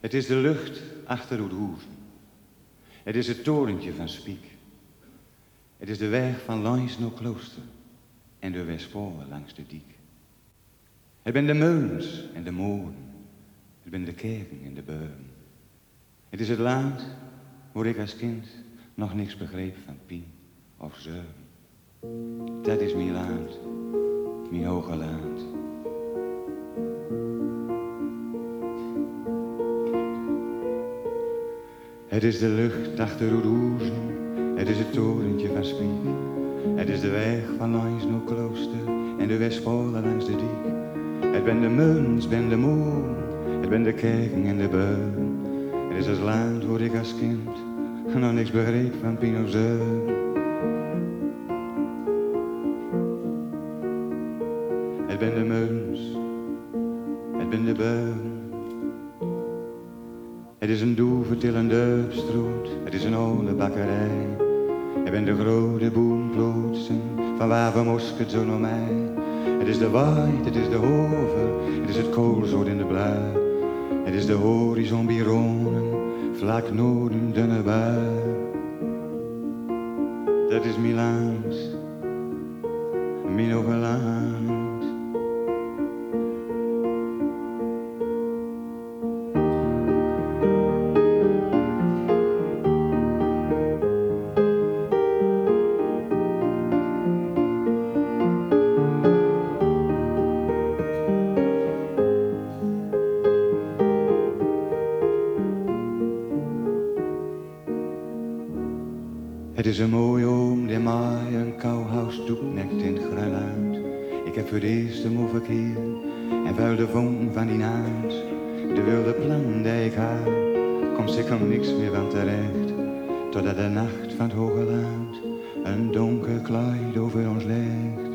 Het is de lucht achter Oedhoeven. Het is het torentje van Spiek. Het is de weg van langs naar klooster en de Westpolen langs de diek. Het ben de meulens en de molen. Het ben de kerken en de beuren. Het is het land waar ik als kind nog niks begreep van pien of zeuren. Dat is mijn land, mijn hoge land. Het is de lucht achter Roeroezen, het is het torentje van Spiek. Het is de weg van langs klooster en de Westpolen langs de diek. Het ben de meulens, ben de molen, het ben de kerken en de beuren. Het is het land waar ik als kind nog niks begreep van Pino. Het ben de meulens, het ben de beuren. Het is een doevertillende stroot, het is een oude bakkerij. Het ben de grote boomplotsen van waar we mosket zo naar mij. Het is de waait, het is de hover, het is het koolzoot in de blauw. Het is de horizon bironen, vlak noorden dunne bui. Dat is mijn land, Het is een mooie oom die mij een kouhuis doeknekt in het Grunland. Ik heb voor de eerste moe verkeer en vuil de van die naams. De wilde plan die ik had, komt zeker niks meer van terecht. Totdat de nacht van het hoge land een donker kleid over ons legt.